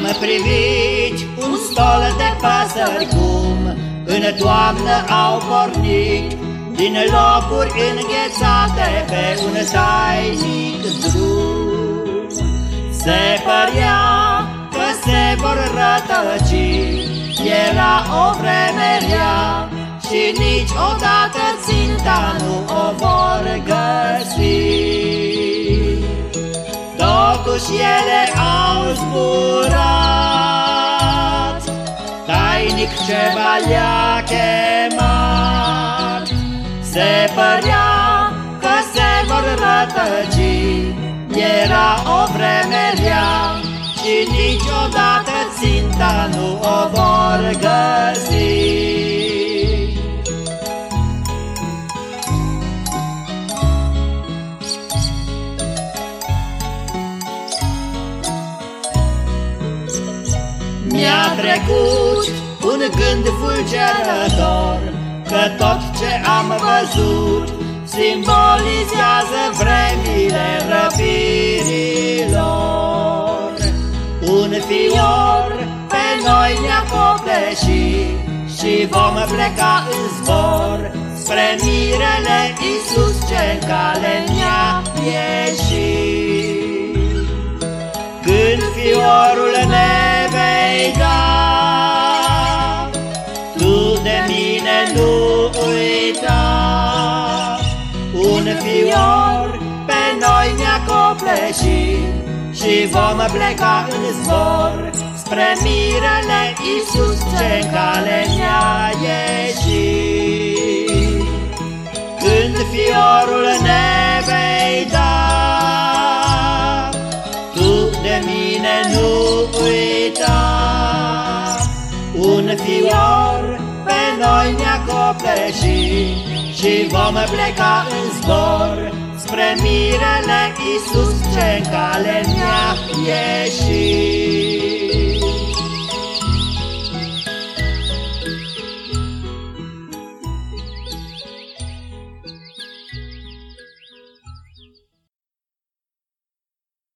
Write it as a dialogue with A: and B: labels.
A: privit un stol de păsări cum În toamnă au pornit Din locuri înghețate pe un tainic drum. Se părea că se vor rătăci Era o vreme rea și niciodată ținta nu o vor găsi. Totuși ele Tainic ceva le-a chemat Se părea că se vor rătăci. Era o vreme rea Și niciodată ținta nu Mi-a trecut un gând fulgerător Că tot ce am văzut Simbolizează vremile răpirilor. Un fior pe noi ne-a copleșit Și vom pleca în zbor Spre mirele Iisus ce n cale ne-a ieșit. Când fiorul ne Un fior pe noi ne-a copleșit Și vom pleca în zbor Spre mirele Iisus ce cale ne-a ieșit. Când fiorul ne vei da Tu de mine nu uita. Un fior pe noi ne-a copleșit și vom pleca în zbor. Spre mirele Iisus ce în cale ne-a ieșit